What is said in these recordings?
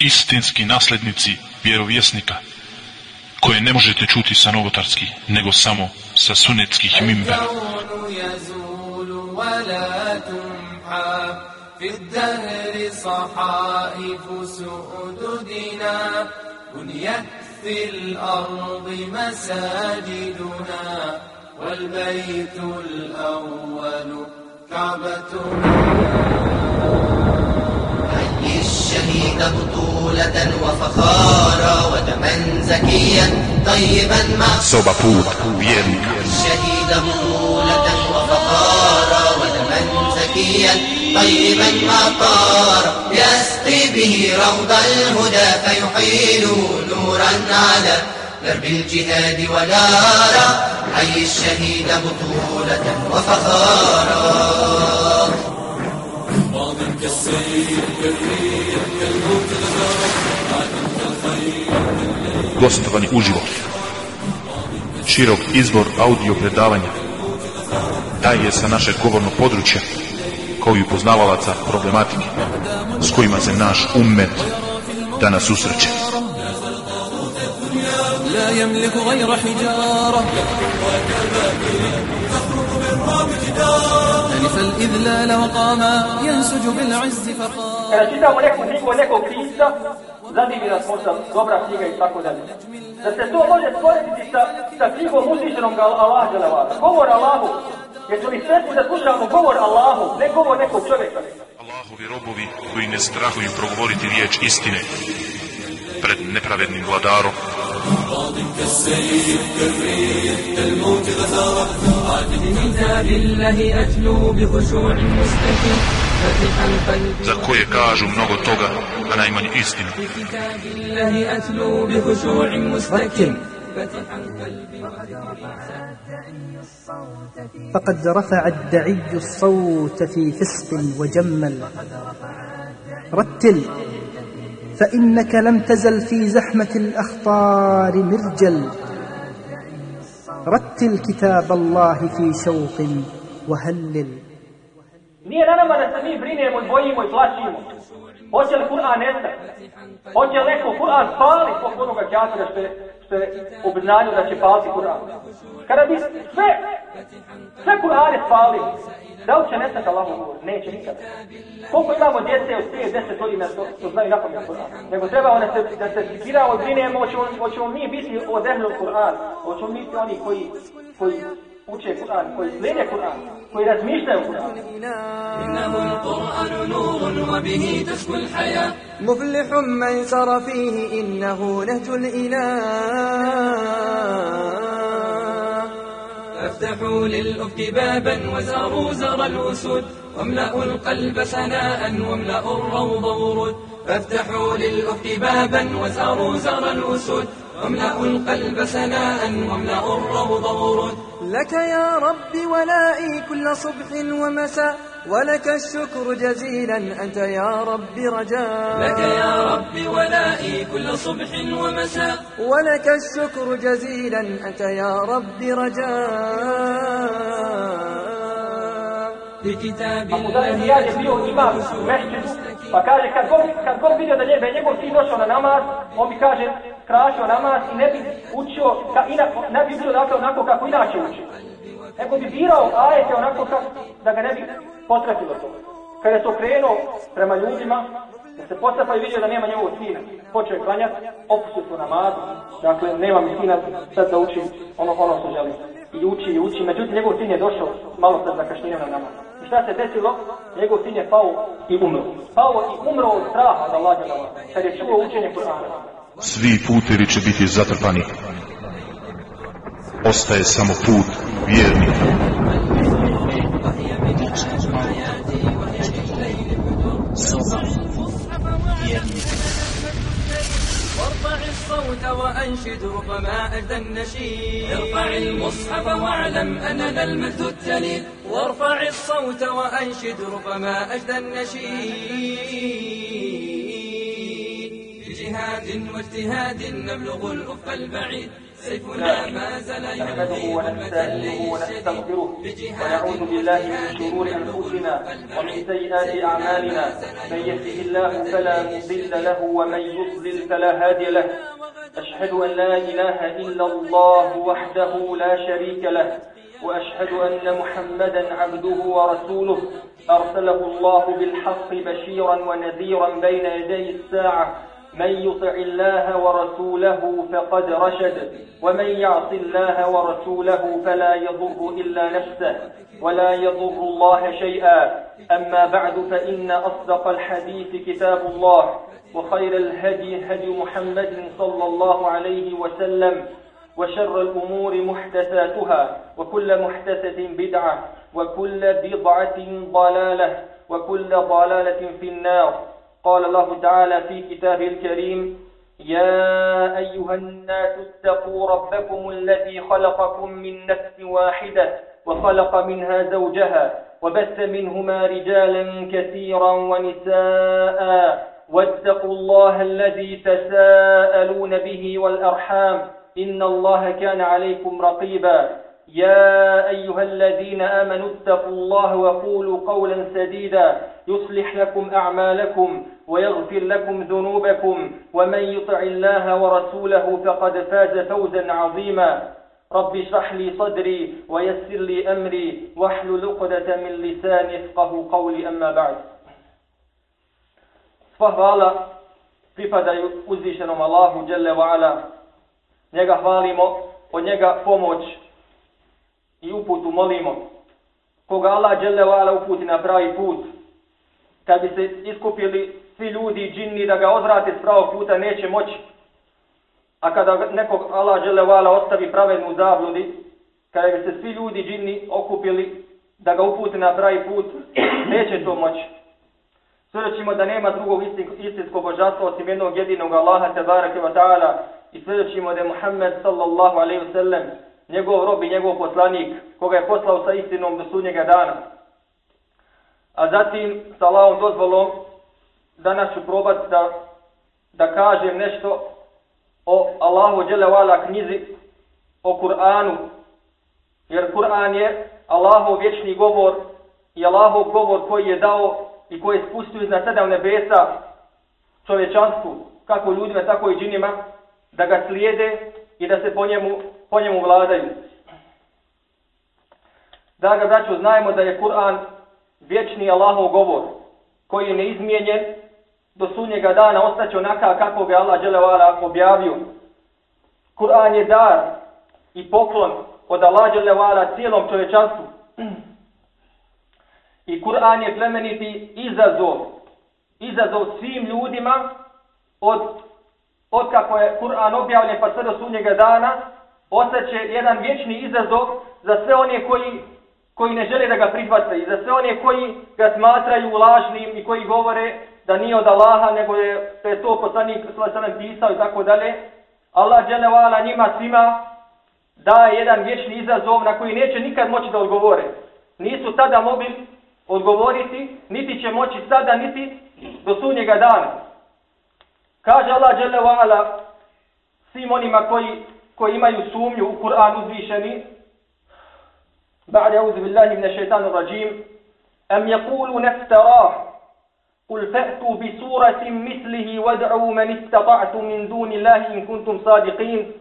istinski naslednici vjerovjesnika koje ne možete čuti sa novotarskih, nego samo sa sunetskih mimbera. في الدهر صحائف سؤددنا بنيت في الأرض مساجدنا والبيت الأول حي الشهيد بطولة وفخارا ودما زكيا طيبا الشهيد بطولة وفخارا ودما زكيا طيبا ما طار يسقي به روض الهدى فيحيل نورا على درب الجهاد ونارا. حي الشهيد بطولة وفخارا. ماض كالسيف كالريح كالموت Gostovanje uživo. Širok izbor audio predavanja daje sa našeg govornog područja kao i upoznavalaca problematike s kojima se naš ummet danas susreće. لا يملك غير حجارة ألف الإذلال وقاما ينسج بالعز فقام Kada čitamo neku knjigu nekog pisca, zadivi nas možda dobra knjiga i tako dalje. Da se to može stvoriti sa, sa knjigom uzvišenog Allah Đelevata. Govor Allahu, jer su mi sretni da slušamo govor Allahu, ne govor nekog čovjeka. Allahovi robovi koji ne strahuju progovoriti riječ istine pred nepravednim vladarom. ماض كالسيف كالريح كالموج غثاره قادم كتاب الله أتلو بخشوع مستكين za koje kažu mnogo toga, a najmanje istinu. فقد رفع الدعي الصوت في فسق وجمل. رتل. فإنك لم تزل في زحمة الأخطار مرجل رتل كتاب الله في شوق وهلل Nije na nama da se mi brinemo i bojimo i plaćimo. Hoće li Kur'an nestati? Hoće li neko Kur'an spali po onoga kjatira što je, što je da će paliti Kur'an? Kada bi sve, sve Kur'ane spali, Da li će nestati Allahom govor? Neće nikada. Koliko imamo djece od prije deset godina što, što znaju na pamet Kur'an? Nego treba da se, da se sikiramo i brinemo, hoćemo, hoćemo mi biti od ehlu Kur'an, hoćemo mi biti oni koji, koji uče Kur'an, koji slijede Kur'an, koji razmišljaju Kur'an. إنه القرآن نور وبه تسكو الحياة مفلح من سر فيه إنه نهج الإله فافتحوا للأفك بابا وزاروا زر الأسود. واملأوا القلب سناء واملأوا الروض ورود. فافتحوا للأفك بابا وزاروا زر الأسود. واملأوا القلب سناء واملأوا الروض ورود. لك يا رب ولائي كل صبح ومساء. ولك الشكر جزيلا أنت يا رب رجاء لك يا رب ولائي كل صبح ومساء ولك الشكر جزيلا أنت يا رب رجاء لكتاب الله Pa kaže, kad god, kad god vidio da njebe, njegov sin došao na namaz, on bi kaže, krašio namaz i ne bi učio, ka, ina, ne bi bilo dakle onako kako inače uči. Nego bi birao ajete onako kako, da ga ne bi potrefilo to. Kada je to krenuo prema ljudima, da se potrefao i vidio da nema njegovog sina, počeo je klanjati, opustio tu namaz, dakle, nema mi sina sad da uči ono, ono što želi. I uči, i uči, međutim, njegov sin je došao malo sad zakašnjenjem na namaz. I šta se desilo? Njegov sin je pao i umro. Pao i umro od straha da lađa na kad je čuo učenje Kur'ana. Svi putevi će biti zatrpani. Ostaje samo put vjernika. وارفع الصوت وأنشد ربما أدى النشيد ارفع المصحف واعلم أننا المجد التليد وارفع الصوت وأنشد ربما أجدى النشيد بجهاد واجتهاد نبلغ الأفق البعيد. سيفنا ما زال نحمده ونستعينه ونستغفره. ونعوذ بالله من شرور أنفسنا ومن سيئات أعمالنا. من يهده الله فلا مضل له ومن يضلل فلا هادي له. أشهد أن لا إله إلا الله وحده لا شريك له. وأشهد أن محمدا عبده ورسوله. أرسله الله بالحق بشيرا ونذيرا بين يدي الساعة. من يطع الله ورسوله فقد رشد ومن يعص الله ورسوله فلا يضر إلا نفسه ولا يضر الله شيئا. أما بعد فإن أصدق الحديث كتاب الله وخير الهدي هدي محمد صلى الله عليه وسلم وشر الأمور محدثاتها وكل محدثة بدعة وكل بضعة ضلالة وكل ضلالة في النار. قال الله تعالى في كتابه الكريم يا أيها الناس اتقوا ربكم الذي خلقكم من نفس واحدة وخلق منها زوجها وبث منهما رجالا كثيرا ونساء واتقوا الله الذي تساءلون به والأرحام إن الله كان عليكم رقيبا. يا أيها الذين آمنوا اتقوا الله وقولوا قولا سديدا. يصلح لكم أعمالكم ويغفر لكم ذنوبكم ومن يطع الله ورسوله فقد فاز فوزا عظيما رب اشرح لي صدري ويسر لي أمري واحلل عقدة من لساني يفقه قولي أما بعد فهوالا pripadaju uzvišenom Allahu Jelle wa Ala. Njega hvalimo, od njega pomoć i uputu molimo. Koga Allah Jelle wa Ala uputi na pravi put, kad bi se iskupili svi ljudi i džinni da ga odvrate s pravog puta, neće moći. A kada nekog Allah dželevala ostavi pravednu zabludi, kada bi se svi ljudi i džinni okupili da ga upute na pravi put, neće to moći. Svjedočimo da nema drugog istinskog božanstva osim jednog jedinog Allaha tebareke wa ta'ala i svjedočimo da je Muhammed sallallahu alaihi wa sallam njegov rob i njegov poslanik koga je poslao sa istinom do sudnjega dana. A zatim sa Allahom dozvolom danas ću probati da, da kažem nešto o Allahu Đelevala knjizi o Kur'anu jer Kur'an je Allahov vječni govor i Allahov govor koji je dao i koji je spustio iznad sedam nebesa čovječanstvu, kako ljudima, tako i džinima, da ga slijede i da se po njemu, po njemu vladaju. Da ga braću, znajmo da je Kur'an vječni Allahov govor, koji je neizmijenjen do sunnjega dana, ostaće onaka kako ga Allah Đelevala objavio. Kur'an je dar i poklon od Allah Đelevala cijelom čovječanstvu. I Kur'an je plemeniti izazov. Izazov svim ljudima od, od kako je Kur'an objavljen pa sve do sunnjega dana, ostaće jedan vječni izazov za sve one koji, koji ne žele da ga prihvate i za sve one koji ga smatraju lažnim i koji govore da nije od Allaha, nego je, je to poslanik sallam pisao i tako dalje. Allah dželevala njima svima daje jedan vječni izazov na koji neće nikad moći da odgovore. Nisu tada mogli odgovoriti, niti će moći sada, niti do sunnjega dana. Kaže Allah dželle ve svim onima koji koji imaju sumnju u Kur'an uzvišeni بعد أعوذ بالله من الشيطان الرجيم أم يقولون افتراه قل فأتوا بسورة مثله وادعوا من استطعتم من دون الله إن كنتم صادقين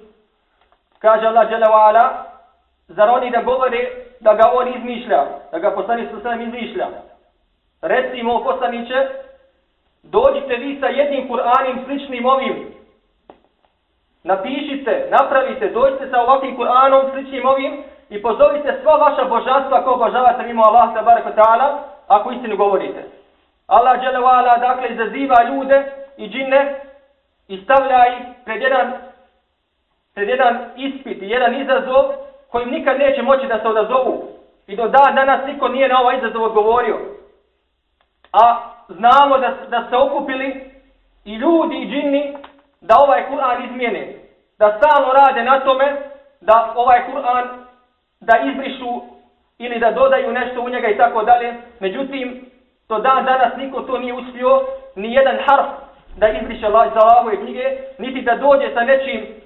كاج الله جل وعلا زروني da govore da ga on izmišlja, da ga poslanik sa sve izmišlja. Recimo poslaniće, dođite vi sa jednim Kur'anim sličnim ovim. Napišite, napravite, dođite sa ovakvim Kur'anom sličnim ovim i pozovite sva vaša božanstva ko obožavate mimo Allah tabaraka ta'ala, ako istinu govorite. Allah dželle ala dakle izaziva ljude i džinne i stavlja ih pred jedan pred jedan ispit i jedan izazov kojim nikad neće moći da se odazovu. I do dan danas niko nije na ovaj izazov odgovorio. A znamo da, da se okupili i ljudi i džinni da ovaj Kur'an izmijene. Da stalno rade na tome da ovaj Kur'an da izbrišu ili da dodaju nešto u njega i tako dalje. Međutim, to dan danas niko to nije uspio, ni jedan harf da izbriše za Allahove knjige, niti da dođe sa nečim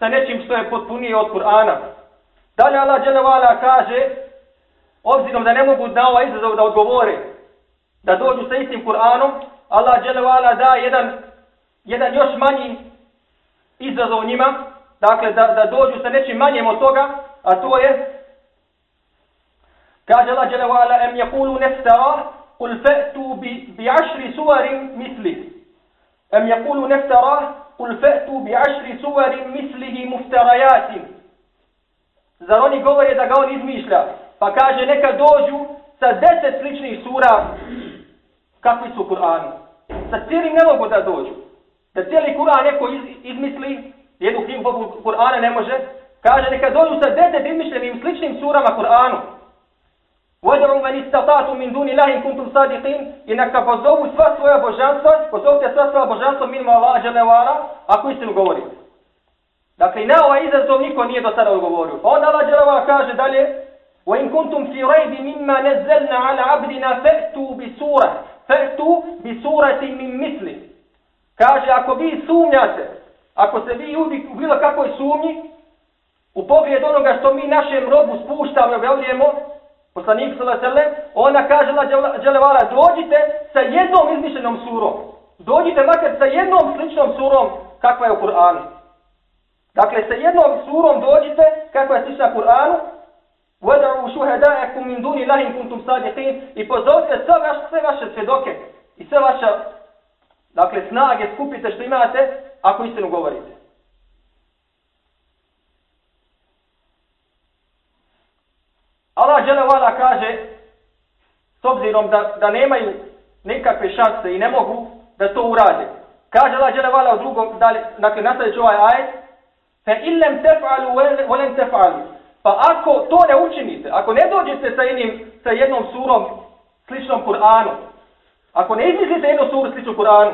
sa nečim što je potpunije od Kur'ana. Dalje Allah dželevala kaže, obzirom da ne mogu na ovaj izazov da odgovore, da dođu sa istim Kur'anom, Allah dželevala da jedan, jedan još manji izazov njima, dakle da, da dođu sa nečim manjem od toga, a to je, kaže Allah dželevala, em jakulu neftara, kul fe'tu bi, bi ašri suvarim misli. Em jakulu neftara, kul fe'tu bi ašri suvarim mislihi muftarajatim. Zar oni govore da ga on izmišlja? Pa kaže neka dođu sa deset sličnih sura kakvi su u Kur'anu. Sa cijelim ne mogu da dođu. Da cijeli Kur'an neko iz, izmisli, jednu knjigu poput Kur'ana ne može, kaže neka dođu sa deset izmišljenim sličnim surama Kur'anu. وَدْعُوا مَنِ اسْتَطَعْتُمْ مِنْ دُونِ اللَّهِ كُنْتُمْ صَادِقِينَ I neka pozovu sva svoja božanstva, pozovite sva svoja božanstva mimo Allah dželevala, ako istinu govorite. Dakle, na ovaj izazov niko nije do sada odgovorio. Pa onda Allah dželevala kaže dalje, وَإِنْ كُنْتُمْ فِي رَيْبِ مِمَّا نَزَّلْنَا عَلَى عَبْدِنَا فَأْتُوا بِسُورَةٍ فَأْتُوا بِسُورَةٍ مِنْ مِثْلِ Kaže, ako vi sumnjate, ako se vi udi u bilo kakvoj sumnji, u pogled onoga što mi našem robu spuštamo i objavljujemo, poslanik s.a.v. ona kaže la dželevala, dođite sa jednom izmišljenom surom. Dođite makar sa jednom sličnom surom kakva je u Kur'anu. Dakle, sa jednom surom dođite kakva je slična Kur'anu, وَدَعُوا شُهَدَاءَكُمْ مِنْ دُونِ اللَّهِ إِنْ كُنْتُمْ صَادِقِينَ I pozovite sve, vaš, sve vaše svjedoke i sve vaše dakle, snage skupite što imate ako istinu govorite. Allah Đelevala kaže, s obzirom da, da nemaju nikakve šanse i ne mogu da to urade. Kaže Allah Đelevala u drugom, dalje, dakle, nastavit ću ovaj ajet, fe illem tef'alu volem tef'alu. Pa ako to ne učinite, ako ne dođete sa, jednim, sa jednom surom sličnom Kur'anu, ako ne izmislite jednu suru sličnu Kur'anu,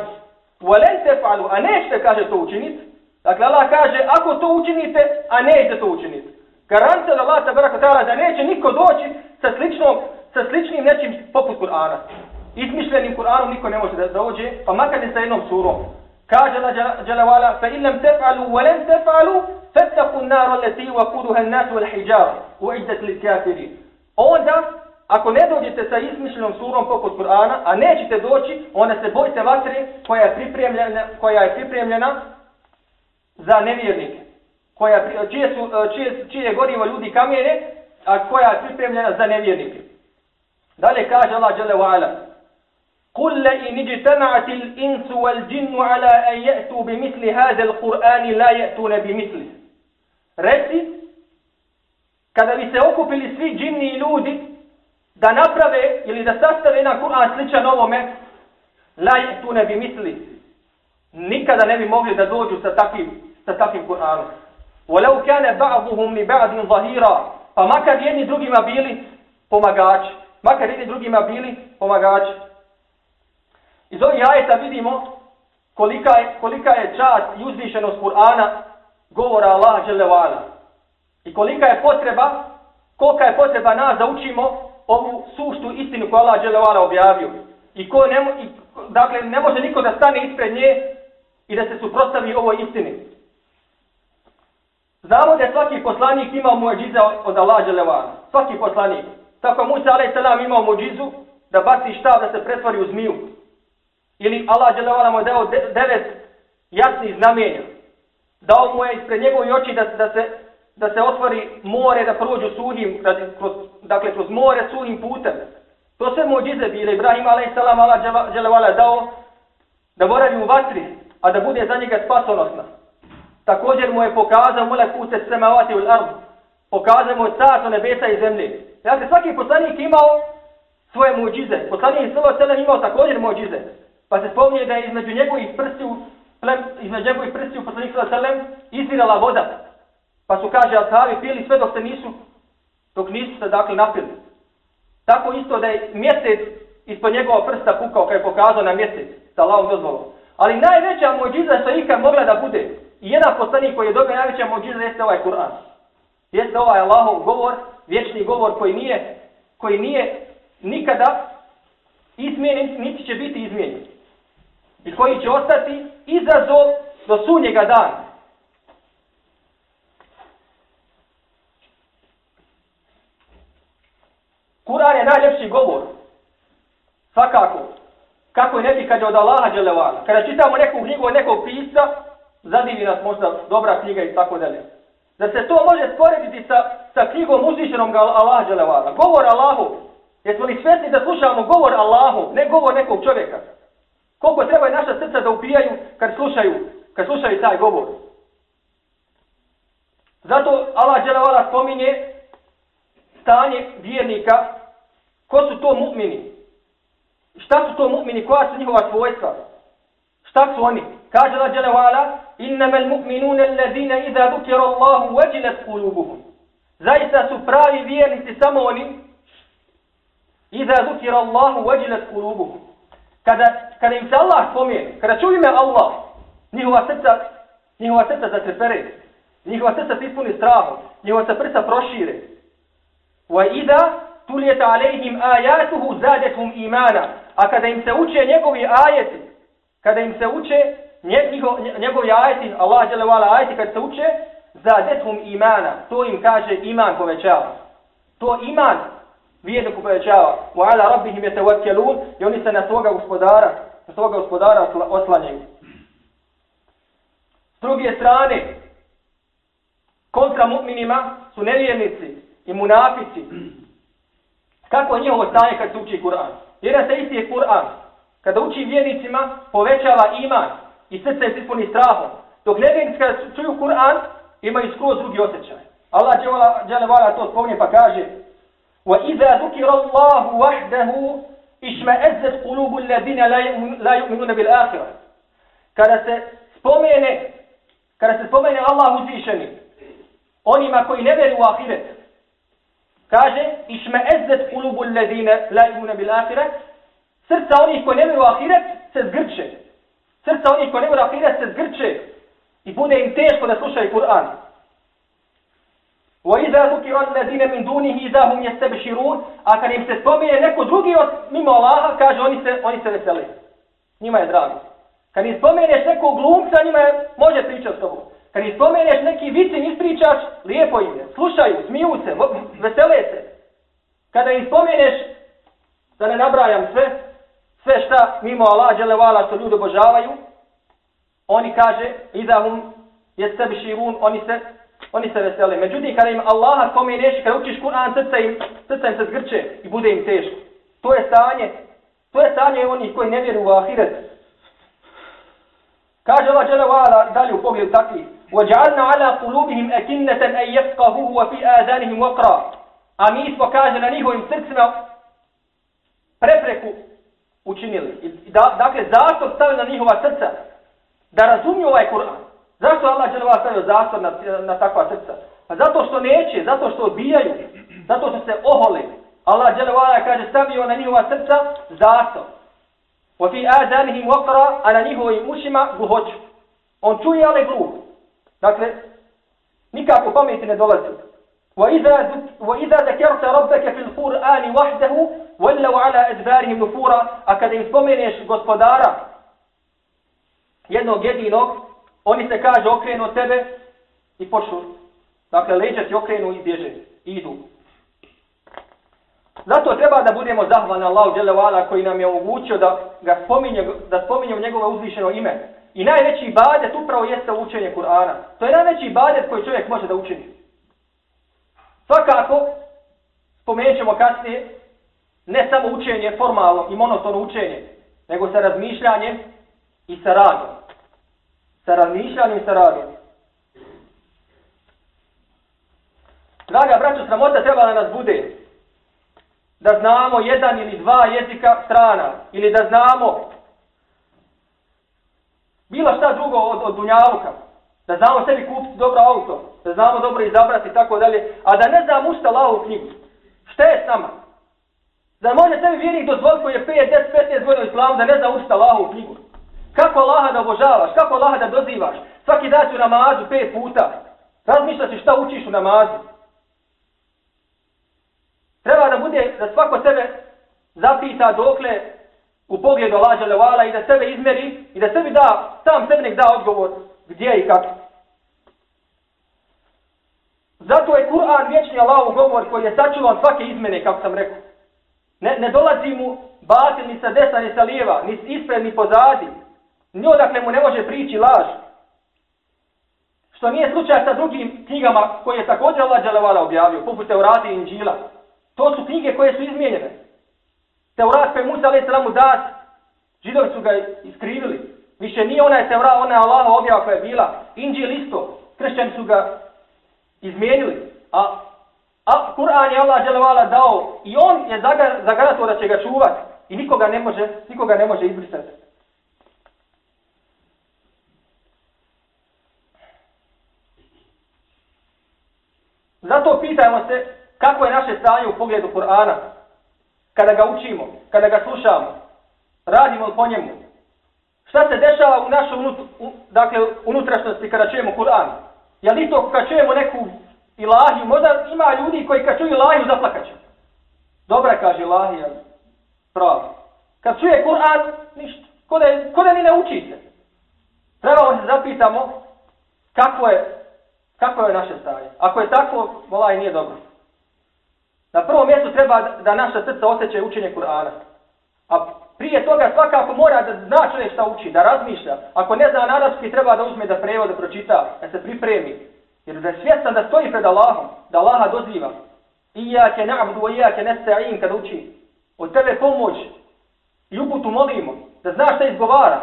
volem tef'alu, a nećete, kaže, to učiniti, dakle, Allah kaže, ako to učinite, a nećete to učiniti. Garancija od Allah tabaraka ta'ala da neće niko doći sa sličnom, sa sličnim nečim poput Kur'ana. Izmišljenim Kur'anom niko ne može da dođe, pa makar ne sa jednom surom. Kaže Allah dželevala, fa illam tef'alu, wa lam tef'alu, fattaku naru allati wa kuduha nas wal hijab, u lil li kafiri. Onda, ako ne dođete sa izmišljenom surom poput Kur'ana, a nećete doći, onda se bojite vatre koja je pripremljena, koja je pripremljena za nevjernike koja, čije, su, e, čije, čije gorivo ljudi kamene, a koja je pripremljena za nevjernike. Dalje kaže Allah Jalla wa ala, قل لئن اجتمعت الإنس والجن على أن يأتوا بمثل هذا القرآن لا يأتون بمثله Reci, kada bi se okupili svi džinni i ljudi da naprave ili da sastave jedan Kur'an sličan ovome, la yatuna bi misli. Nikada ne bi mogli da dođu sa takvim, sa takvim Kur'anom. ولو كان بعضهم لبعض ظهيرا pa makar jedni drugima bili pomagači makar jedni drugima bili pomagači iz ovih ajeta vidimo kolika je, kolika je čast i uzvišenost Kur'ana govora Allah želevala i kolika je potreba kolika je potreba nas da učimo ovu suštu istinu koju Allah želevala objavio i ko ne, i, dakle ne može niko da stane ispred nje i da se suprostavi ovoj istini Znamo da je svaki poslanik imao muadžize od Allah Đelevana. Svaki poslanik. Tako Musa a.s. imao muđizu da baci štav da se pretvori u zmiju. Ili Allah Đelevana mu je dao devet jasnih znamenja. Dao mu je ispred njegovih oči da, da, se, da se otvori more, da prođu sudim, kroz, dakle kroz more sudim putem. To sve muđize bile. Ibrahim a.s. Allah Đelevana dao da boravi u vatri, a da bude za njega spasonosna. Također mu je pokazao mulek pute semavati u l'ardu. Pokazao mu je carstvo nebesa i zemlje. Znači svaki poslanik imao svoje muđize. Poslanik Salo Selem imao također muđize. Pa se spomni da je između njegovih prstiju, plem, između njegovih prstiju poslanik Salo Selem izvirala voda. Pa su, kaže, altavi pili sve dok se nisu, dok nisu se, dakle, napili. Tako isto da je mjesec ispod njegova prsta pukao, kada je pokazao na mjesec, sa Allahom dozvolom. Ali najveća muđiza što je ikad mogla da bude, I jedan poslanik koji je dobio najveća mođiza jeste ovaj Kur'an. Jeste ovaj Allahov govor, vječni govor koji nije, koji nije nikada izmijenjen, niti će biti izmijenjen. I koji će ostati izazov do sunnjega dana. Kur'an je najljepši govor. Svakako. Kako je neki kad je od Allaha dželevana. Kada čitamo neku knjigu od nekog pisa, zadivi nas možda dobra knjiga i tako dalje. Da se to može sporediti sa, sa knjigom uzvišenom ga Allaha dželevana. Govor Allahu. Jesmo li svjesni da slušamo govor Allahu, ne govor nekog čovjeka? Koliko treba naša srca da upijaju kad slušaju, kad slušaju taj govor? Zato Allah dželevala spominje stanje vjernika, ko su to mu'mini? Šta su to mu'mini? Koja su njihova svojstva? Šta su oni? Kaže Allah dželevala, vala: "Innamal mu'minuna allazina idha dhukira Allahu wajilat qulubuhum. Zaista su pravi vjernici samo oni iza dhukira Allahu wajilat qulubuhum. Kada kada im se Allah spomene, kada čuju ime Allah, njihova srca njihova srca zatrepere. Njihova srca se ispuni strahom, njihova se prsa prošire. Wa idha tuliyat alayhim ayatuhu zadatuhum imana. A kada im se uče njegovi ajeti, kada im se uče njegov, njegovi ajeti, Allah dželle vala ajeti kad se uče, zadatuhum imana. To im kaže iman povećava. To iman vjerniku povećava. Wa ala rabbihim yatawakkalun. I oni se na svoga gospodara, na svoga gospodara oslanjaju. S druge strane, kontra mu'minima su nevjernici i munafici. Kako je njihovo stanje kad se uči Kur'an? Jedan se isti je Kur'an. Kada uči vjernicima, povećava iman i srce se ispuni strahom. Dok nevjernici kada čuju Kur'an, imaju skroz drugi osjećaj. Allah džele vala to spominje pa kaže وَإِذَا ذُكِرَ اللَّهُ وَحْدَهُ إِشْمَأَزَّتْ قُلُوبُ الَّذِينَ لَا يُؤْمِنُونَ بِالْآخِرَةِ Kada se spomene kada se spomene Allah uzvišeni, onima koji ne vjeruju u ahiret. Kaže, išme ezzet ulubu ledine la imune bil ahiret, srca onih koji ne vjeruju u ahiret se zgrče. Srca onih koji ne mora u se zgrče i bude im teško da slušaju Kur'an. Wa iza zukira alladine min dunihi iza hum yastabshirun, a kad im se spomene neko drugi od mimo Allaha, kaže oni se oni se vesele. Njima je drago. Kad im spomeneš nekog glumca, njima je, može pričati s tobom. Kad ih spomeneš neki vicin ispričaš, lijepo im je. Slušaju, smiju se, vesele se. Kada ih spomeneš, da ne nabrajam sve, sve šta mimo Allah dželevala što ljudi obožavaju, oni kaže, idahum je sebi širun, oni se, oni se vesele. Međutim, kada im Allaha spomeneš, kada učiš Kur'an, srca im, srca im se zgrče i bude im teško. To je stanje, to je stanje onih koji ne vjeruju u ahiret. Kaže Allah dželevala dalje u pogledu takvih. وجعلنا على قلوبهم أكنة أن يفقهوه وفي آذانهم وقرا a mi smo, kaže, na njihovim srcima prepreku učinili. I da, dakle, zastor stavili na njihova srca da razumiju ovaj Kur'an. Zašto Allah je stavio zastor na, na takva srca? Pa zato što neće, zato što odbijaju, zato što se ohole. Allah je kaže, stavio na njihova srca zastor. Wa fi azanihim waqra, a na njihovim ušima gluhoću. On čuje, ali gluh. Dakle, nikako pameti ne dolazi. وَإِذَا ذَكَرْتَ رَبَّكَ فِي الْقُرْآنِ وَحْدَهُ وَلَّوْ عَلَى أَدْبَارِهِمْ نُفُورًا A kada im spomeneš gospodara jednog jedinog, oni se kaže okrenu od tebe i počnu. Dakle, leđa ti okrenu i bježe. I idu. Zato treba da budemo zahvalni Allahu dželle koji nam je omogućio da ga spominje da spominjemo njegovo uzvišeno ime. I najveći ibadet upravo jeste učenje Kur'ana. To je najveći ibadet koji čovjek može da učini. Svakako, spomenut ćemo kasnije, ne samo učenje formalno i monotono učenje, nego sa razmišljanjem i sa radom. Sa razmišljanjem i sa radom. Draga braćo, sramota treba da nas bude da znamo jedan ili dva jezika strana ili da znamo bilo šta drugo od, od dunjaluka. Da znamo sebi kupiti dobro auto, da znamo dobro izabrati i tako dalje, a da ne znam usta lavu knjigu. Šta je s nama? Da može sebi vjernik dozvoliti koji je 5, 10, 15 godina u islamu da ne zna usta lavu knjigu. Kako Allaha da obožavaš, kako Allaha da dozivaš. Svaki dan u namazu pet puta. Razmišljaš šta učiš u namazu. Treba da bude, da svako sebe zapita dokle u pogledu lađa levala i da sebe izmeri i da sebi da, sam sebi nek da odgovor gdje i kako. Zato je Kur'an vječni Allahov govor koji je sačuvan svake izmene, kako sam rekao. Ne, ne dolazi mu batil ni sa desna, ni sa lijeva, ni ispred, ni pozadi. Ni odakle mu ne može prići laž. Što nije slučaj sa drugim knjigama koje je također Allah Đalevala objavio, poput Teurati i Inđila. To su knjige koje su izmijenjene. Teurat koji Musa alaih salamu dat, židovi su ga iskrivili. Više nije ona je Teurat, ona je Allah objava koja je bila. Inđil isto, kršćani su ga izmijenili. A, a Kur'an je Allah dželevala dao i on je zagarato da će ga čuvati. I nikoga ne može, nikoga ne može izbrisati. Zato pitajmo se kako je naše stanje u pogledu Kur'ana. Kada ga učimo, kada ga slušamo, radimo po njemu. Šta se dešava u našoj unut, u, dakle, unutrašnosti kada čujemo Kur'an? Je li to kada čujemo neku ilahiju? Možda ima ljudi koji kad čuju ilahiju zaplakaću. Dobra kaže ilahija, pravo. Kad čuje Kur'an, ništa. Ko da, ko da ni ne uči se. Trebamo se zapitamo kako je Kako je naše stanje? Ako je tako, volaj nije dobro. Na prvom mjestu treba da naša srca osjećaju učenje Kur'ana. A prije toga svakako mora da zna čovjek šta uči, da razmišlja. Ako ne zna narodski, treba da uzme da prevode, pročita, da se pripremi. Jer da je svjestan da stoji pred Allahom, da Allaha doziva. Ijake na'budu, ijake nesta'in, kada uči. Od tebe pomoć, ljubutu molimo, da zna šta izgovara.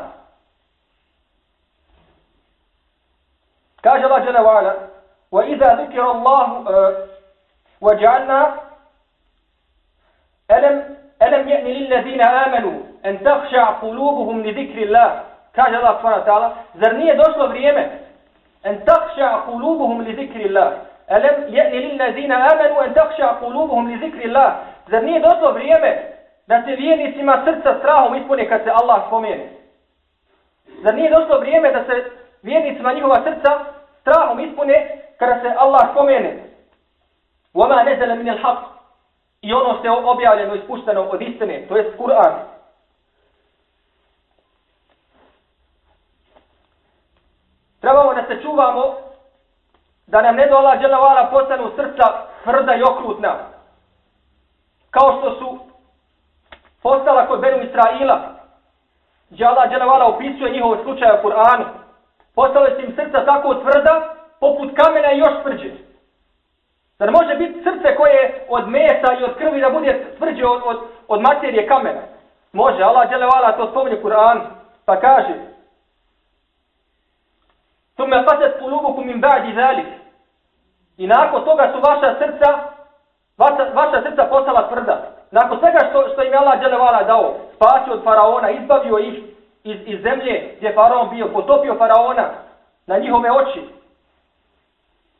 Kaže Allah džele wa'ala, wa iza zikir Allahu, uh, wa ja'alna elem أَلَمْ يَأْنِ لِلَّذِينَ آمَنُوا أَنْ تَخْشَعْ قُلُوبُهُمْ لِذِكْرِ اللَّهِ Kaže Allah subhanahu wa ta'ala, zar nije došlo vrijeme أن تخشع قلوبهم لذكر الله ألم يأني للذين آمنوا أن تخشع قلوبهم لذكر الله Zar nije došlo vrijeme da se vjernicima srca strahom ispune kad se Allah spomene? Zar nije došlo vrijeme da se vjernicima njihova srca strahom ispune kada se Allah spomene وَمَا نَزَلَ مِنَ الْحَقِّ i ono što je objavljeno i ispušteno od istine, to je Kur'an. Trebamo da se čuvamo da nam ne dola dželavala postanu srca tvrda i okrutna. Kao što su postala kod Benu Israila, gdje Allah dželavala opisuje njihov slučaj u Kur'anu. Postale su im srca tako tvrda poput kamena i još tvrđe. Zar može biti srce koje od mesa i od krvi da bude tvrđe od, od, od materije kamena? Može, Allah džele vala to spominje Kur'an, pa kaže Tumme faset kulubukum min ba'di zalik. I nakon toga su vaša srca, vaša, vaša srca postala tvrda. Nakon svega što, što im Allah džele vala dao, spasio od faraona, izbavio ih iz, iz zemlje gdje faraon bio, potopio faraona na njihove oči,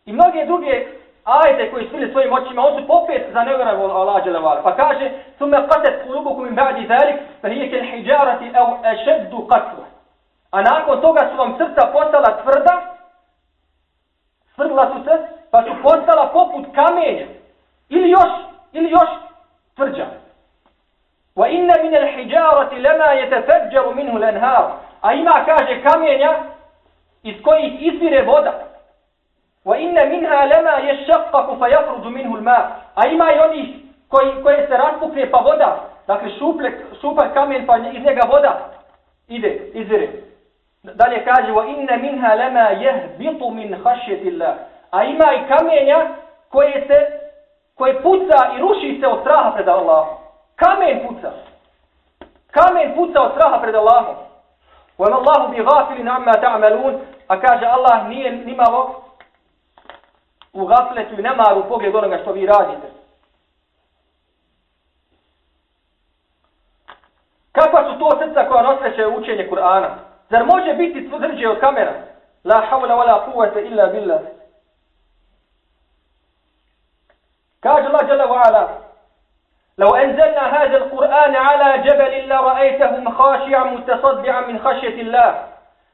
I mnoge druge ajete koji su svojim očima, on su popet za nevjeraj vol Allah Jalavala. Pa kaže, sume qatet kulubuku min ba'di zalik, da nije kel hijjarati ev ešeddu qatla. A nakon toga su vam srca postala tvrda, svrgla su se, pa su postala poput kamenja. Ili još, ili još tvrđa. Wa inna min al hijjarati lama yatafajjaru minhu al anhar. ima kaže kamenja iz kojih izvire voda. Wa inna minha lama yashaqqaqu fa yakhruju minhu al-ma. A ima i oni koji koji se raspukne pa voda, dakle šuple, šupak kamen pa iz njega voda ide, izvire. Dalje kaže wa inna minha lama yahbitu min khashyati Allah. A ima i kamenja koje se koje puca i ruši se od straha pred Allahom. Kamen puca. Kamen puca od straha pred Allahom. Wa ma Allahu bi ghafilin amma ta'malun. A kaže Allah nije nimalo u gafletu i nemaru u pogled onoga što vi radite. Kakva su to srca koja nosreće učenje Kur'ana? Zar može biti tvrđe od kamera? La havla wa la kuvvete illa billah. Kaže Allah jalla wa ala لو أنزلنا هذا القرآن على جبل لرأيته خاشعا متصدعا من خشية الله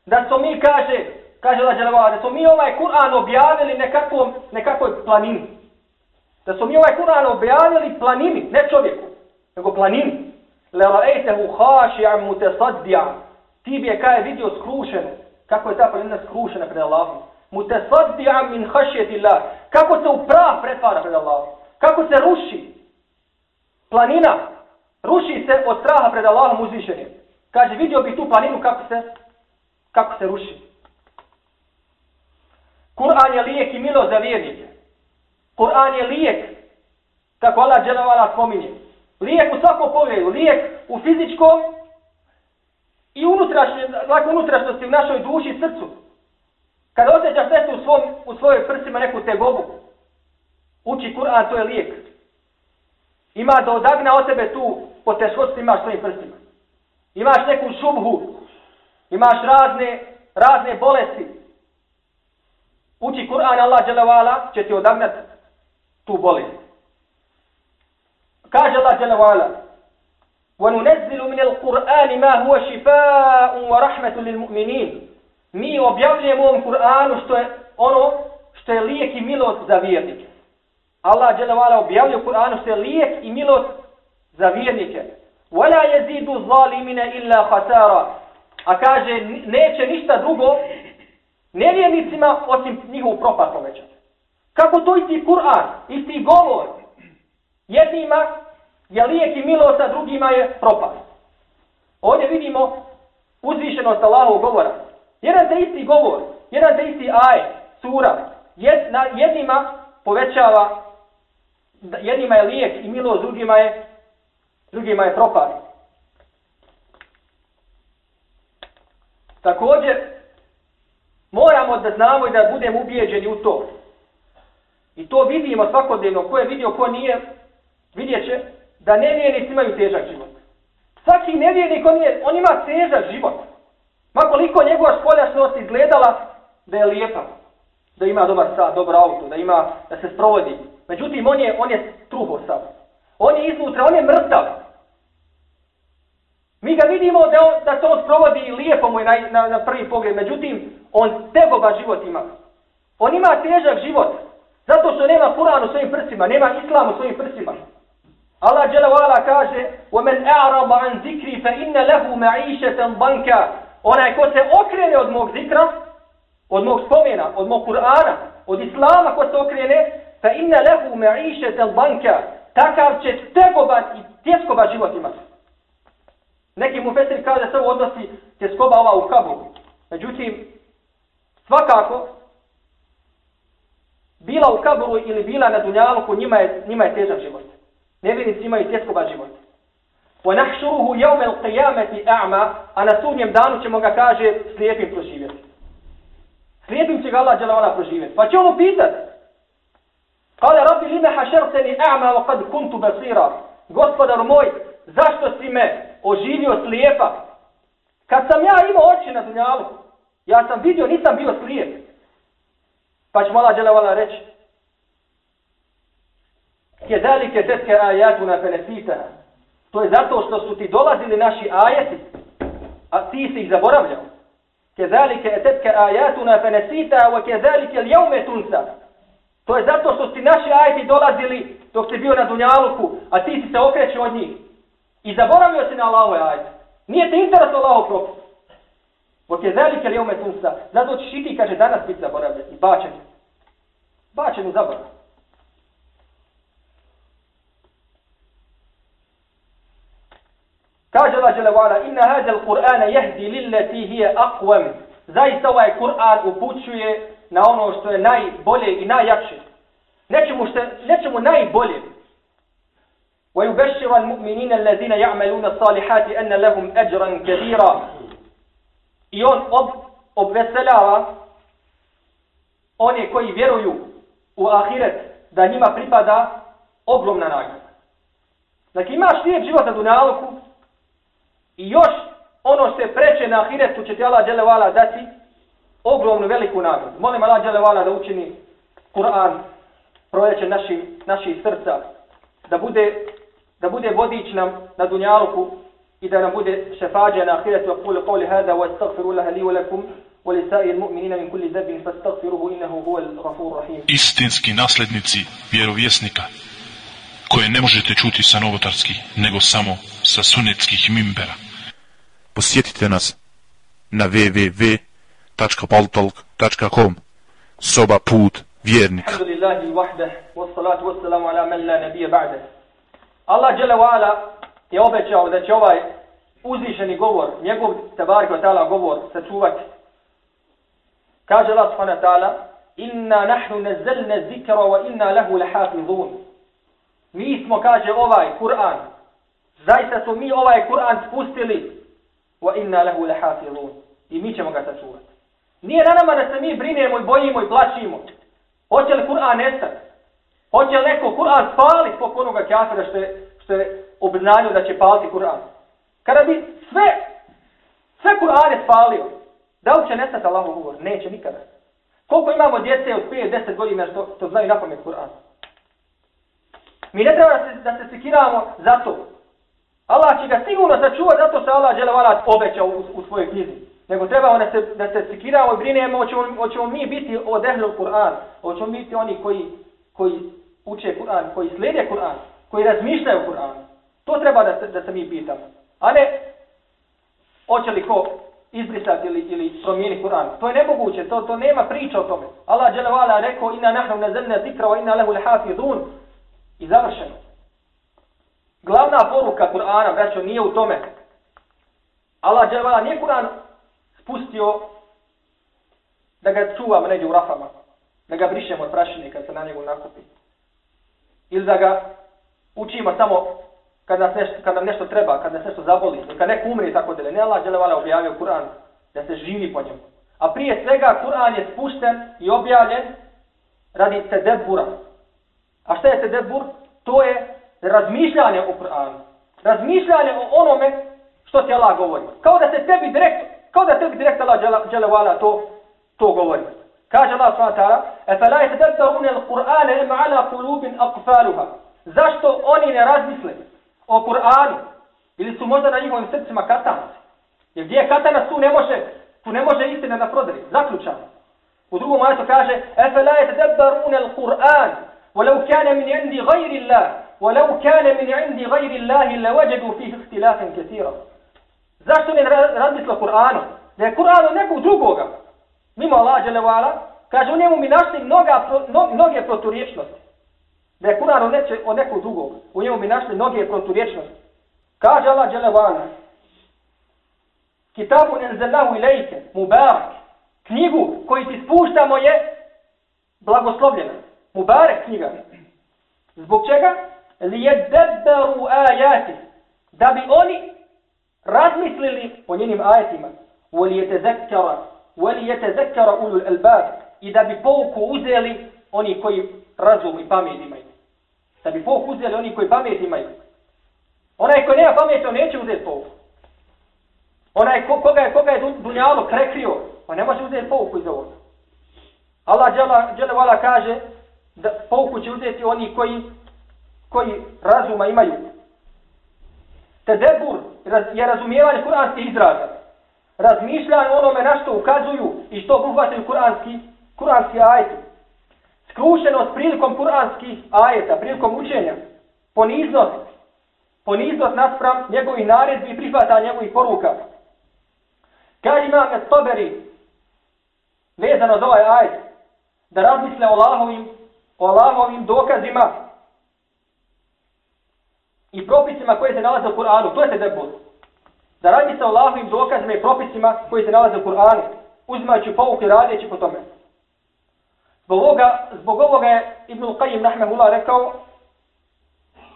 da su mi kaže kaže Allah dželle da smo mi ovaj Kur'an objavili nekakvom nekakvoj planini. Da smo mi ovaj Kur'an objavili planini, ne čovjeku, nego planini. La ra'aytahu khashi'an mutasaddian. Ti bi je kaj vidio skrušeno. Kako je ta planina skrušena pred Allahom? Mutasaddian min khashyati Allah. Kako se u prah pretvara pred Allahom? Kako se ruši? Planina ruši se od straha pred Allahom uzvišenim. Kaže, vidio bi tu planinu kako se, kako se ruši. Kur'an je lijek i milo za vjernike. Kur'an je lijek, kako Allah dželavala spominje. Lijek u svakom pogledu, lijek u fizičkom i unutrašnjosti, dakle, unutrašnjosti u našoj duši i srcu. Kada osjećaš nešto u, svom, u svojoj prsima neku tegobu, uči Kur'an, to je lijek. Ima da odagna od tebe tu poteškost imaš svojim prsima. Imaš neku šubhu, imaš razne, razne bolesti. Uči Kur'an Allah Jalavala će ti odagnat tu bolest. Kaže Allah Jalavala وَنُنَزِّلُ مِنَ الْقُرْآنِ مَا هُوَ شِفَاءٌ وَرَحْمَةٌ لِلْمُؤْمِنِينَ Mi objavljujemo ovom Kur'anu što je ono što je lijek i milost za vjernike. Allah Jalavala objavlja Kur'anu što je lijek i milost za vjernike. وَلَا يَزِيدُ الظَّالِمِنَ إِلَّا خَسَارًا A kaže, neće ništa drugo nevjernicima osim njihovu propast povećati. Kako to isti Kur'an, isti govor, jednima je lijek i milost, a drugima je propast. Ovdje vidimo uzvišenost Allahov govora. Jedan te isti govor, jedan te isti aj, sura, jed, na, jednima povećava, jednima je lijek i milost, drugima je, drugima je propast. Također, moramo da znamo i da budemo ubijeđeni u to. I to vidimo svakodnevno, ko je vidio, ko nije, vidjet će da nevjernici imaju težak život. Svaki nevjernik, on, je, on ima težak život. Ma koliko njegova spoljašnost izgledala da je lijepa, da ima dobar sad, dobar auto, da ima, da se sprovodi. Međutim, on je, on je truho sad. On je iznutra, on je mrtav. Mi ga vidimo da, on, da to on sprovodi i lijepo mu je na, na, na prvi pogled. Međutim, on tegoba život ima. On ima težak život. Zato što nema Kur'an u svojim prsima, nema Islam u svojim prsima. Allah dželevala kaže: "Wa man a'rada an zikri fa inna lahu ma'ishatan banka." Onaj ko se okrene od mog zikra, od mog spomena, od mog Kur'ana, od Islama ko se okrene, fa inna lahu ma'ishatan banka. Takav će tegoban i tjeskoba život imati. Neki mu fesir kao da se odnosi tjeskoba ova u kaburu. Međutim, svakako, bila u kaburu ili bila na dunjaluku, njima je, njima je težak život. Nevjernici imaju tjeskoba život. Wa nahshuruhu yawm al-qiyamati a'ma, a na sudnjem danu ćemo ga kaže slijepim proživjeti. Slijepim će ga Allah dželle proživjeti. Pa će on pitat: Kale, rabbi lime hašerteni a'ma wa kad kuntu basira?" Gospodar moj, zašto si me oživio slijepa? Kad sam ja imao oči na dunjalu, ja sam vidio, nisam bio slijep. Pa će mala dželle reći: Kedalike tetke ajatuna fenefitaha. To je zato što su ti dolazili naši ajeti, a ti si ih zaboravljao. Kedalike tetke ajatuna fenefitaha, wa kedalike ljaume tunsa. To je zato što ti naši ajeti dolazili dok si bio na Dunjaluku, a ti si se okrećio od njih. I zaboravio si na Allahove ajde. Nije te interes Allahov propis. Wa kedalike ljaume tunsa. Zato ćeš i ti, kaže, danas biti zaboravljen i bačen. Bačen u zaborav. Kaže Allah dželle inna hada al-Qur'ana yahdi lillati hiya aqwam. Zaista ovaj Kur'an upućuje na ono što je najbolje i najjače. Nečemu što nečemu najbolje. ويبشر المؤمنين الذين يعملون الصالحات أن لهم أجرا كبيرا. I on ob, obveseljava one koji vjeruju u ahiret da njima pripada ogromna nagrada. Znači imaš lijep život na dunjaluku, I još ono što je preče na ahiretu će ti Allah Đelevala dati ogromnu veliku nagradu. Molim Allah Đelevala da učini Kur'an projeće naši, naši srca, da bude, da bude vodič nam na dunjaluku i da nam bude šefađa na ahiretu. Akulu qavli hada wa astagfiru laha li wa lakum wa li sa'i mu'minina min kulli zabin fa astagfiruhu innahu huwa al-ghafur rahim. Istinski naslednici vjerovjesnika koje ne možete čuti sa novotarskih, nego samo sa sunetskih mimbera posjetite nas na www.paltalk.com Soba put vjernika Alhamdulillahi wahdah Wassalatu wassalamu ala man la nabija ba'dah Allah jala je obećao da će ovaj uzvišeni govor, njegov tabarika ta'ala govor sačuvati. Kaže Allah subhanahu ta'ala, inna nahnu nazzalna zikra wa inna lahu lahafizun. Mi smo, kaže ovaj Kur'an, zaista smo mi ovaj Kur'an spustili wa inna lahu lahafizun. I mi ćemo ga sačuvati. Nije na nama da se mi brinemo i bojimo i plaćimo. Hoće li Kur'an nestati? Hoće li neko Kur'an spaliti po onoga kafira što je, što je obznanio da će paliti Kur'an? Kada bi sve, sve Kur'ane spalio, da li će nestati Allahov govor? Neće nikada. Koliko imamo djece od 5-10 godina što, što znaju na pamet Kur'an? Mi ne treba da se, da se sekiramo za to. Allah će ga sigurno sačuvati, zato se Allah dželevala obećao u, u svojoj knjizi. Nego trebamo da se, da se sekiramo i brinemo, hoćemo, hoćemo mi biti od ehlul Kur'an, hoćemo biti oni koji, koji uče Kur'an, koji slijede Kur'an, koji razmišljaju Kur'an. To treba da, da se mi pitamo. A ne, hoće li ko izbrisati ili, ili promijeni Kur'an. To je nemoguće, to, to nema priča o tome. Allah dželevala rekao, inna nahnu nazemne zikra, wa inna lehu lehafidun. I završeno. Glavna poruka Kur'ana, braćo, nije u tome. Allah dželevala nije Kur'an spustio da ga čuvamo neđe u rafama. Da ga brišemo od prašine kad se na njegu nakupi. Ili da ga učimo samo kad, nas nešto, kad nam nešto treba, kad nas nešto zaboli, kad neko umre i tako dele. Ne Allah dželevala objavio Kur'an da se živi po njemu. A prije svega Kur'an je spušten i objavljen radi tedebura. A šta je tedebur? To je razmišljanje o Kur'anu. Razmišljanje o onome što ti Allah govori. Kao da se tebi direkt, kao da tebi direkt Allah dželevala to, to govori. Kaže Allah s.w.t. Efe la je tedebbarune l-Qur'ane ima ala kulubin akfaluha. Zašto oni ne razmisle o Kur'anu? Ili su možda na njihovim srcima katanci? Jer gdje je katanac tu ne može, tu ne može istina na prodari. Zaključano. U drugom ajetu kaže Efe la je tedebbarune l-Qur'an ولو كان من عند غير الله ولو كان من عند غير الله لوجدوا فيه اختلافا كثيرا Zašto ne razmisla Kur'anu? Da je Kur'an od nekog drugoga, mimo Allah Đelevala, kaže u njemu mi našli mnoga, no, mnoge proturječnosti. Da je Kur'an od, neče, nekog drugog, u njemu mi našli mnoge proturječnosti. Kaže Allah Đelevala, Kitabu enzelahu ilajke, mubarak, knjigu koju ti spuštamo je blagoslovljena. Mubarak knjiga. Zbog čega? Li je deberu ajati. Da bi oni razmislili o njenim ajetima. Voli je tezekkara. Voli أُولُ الْأَلْبَابِ ulul. I da bi pouku uzeli oni koji razum i pamet imaju. Da bi pouku uzeli oni koji pamet imaju. Onaj koji nema pamet, on neće uzeti pouku. Onaj ko, koga je, koga je dunjalo krekrio, on ne može uzeti pouku iz ovoga. Allah džela, džela kaže, da pouku će uzeti oni koji, koji razuma imaju. Tedebur je razumijevanje kuranskih izraza razmišljanju onome na što ukazuju i što obuhvataju kuranski, kuranski ajeti. Skrušenost prilikom kuranskih ajeta, prilikom učenja. Poniznost. Poniznost naspram njegovih naredbi i prihvata njegovih poruka. Kaže imam Toberi, vezano za ovaj ajet, da razmisle o Allahovim o Allahovim dokazima i propisima koje se nalaze u Kur'anu. To je tedebur. Da radi sa Allahovim dokazima i propisima koji se nalaze u Kur'anu, uzimajući pouke radeći po tome. Zbog ovoga, zbog ovoga je Ibn Qayyim Rahmehullah rekao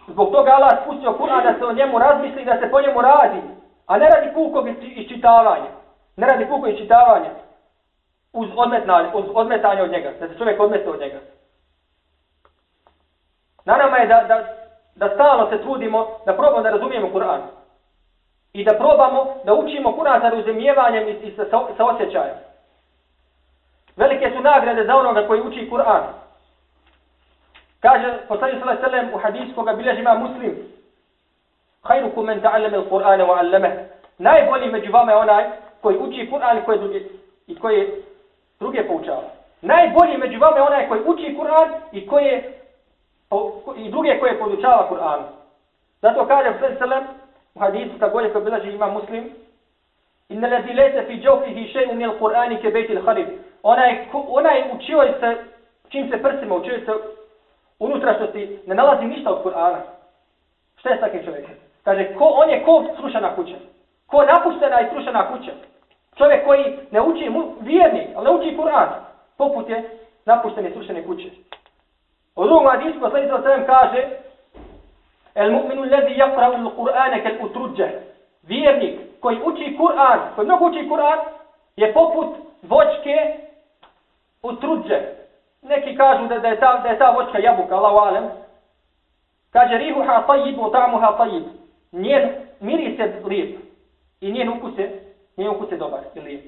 Zbog toga Allah spustio Kur'an da se o njemu razmisli da se po njemu radi, a ne radi pukog iščitavanja. Ne radi pukog iščitavanja uz odmetanje, uz odmetanje od njega, da se čovjek odmete od njega. Na nama je da, da, da stalno se trudimo da probamo da razumijemo Kur'an. I da probamo da učimo Kur'an sa razumijevanjem i, i sa, sa osjećajem. Velike su nagrade za onoga koji uči Kur'an. Kaže poslanik sallallahu alejhi ve sellem u hadisu koga bilježi ima Muslim: "Khairukum men ta'allama al-Qur'ana wa 'allamahu." Najbolji među vama je onaj koji uči Kur'an i koji druge i koji druge poučava. Najbolji među vama je onaj koji uči Kur'an i koji i druge koje podučava Kur'an. Zato kaže Fred Selem u hadisu također koji bilaži ima muslim Inna ladhi laysa fi džofihi shay'un min al-Qur'ani ka bayt al-kharib. Ona je ona je učio se čim se prsima učio se unutrašnjosti ne nalazi ništa od Kur'ana. Šta je s takim čovjekom? Kaže, ko, on je ko srušena kuća. Ko napuštena i srušena kuća. Čovjek koji ne uči, mu, vjerni, ali ne uči Kur'an. Poput je napuštene i srušene kuće. U drugom hadisu poslanik sallallahu kaže: "El mu'minu alladhi yaqra'u al-Qur'ana kal utrujja." Vjernik koji uči Kur'an, koji mnogo uči Kur'an, je poput voćke utrujje. Neki kažu da, da je ta da je ta voćka jabuka, Allahu alem. Kaže rihuha tayyib wa ta'muha tayyib. Njen miris je lijep i njen ukus je, njen ukus je dobar i lijep.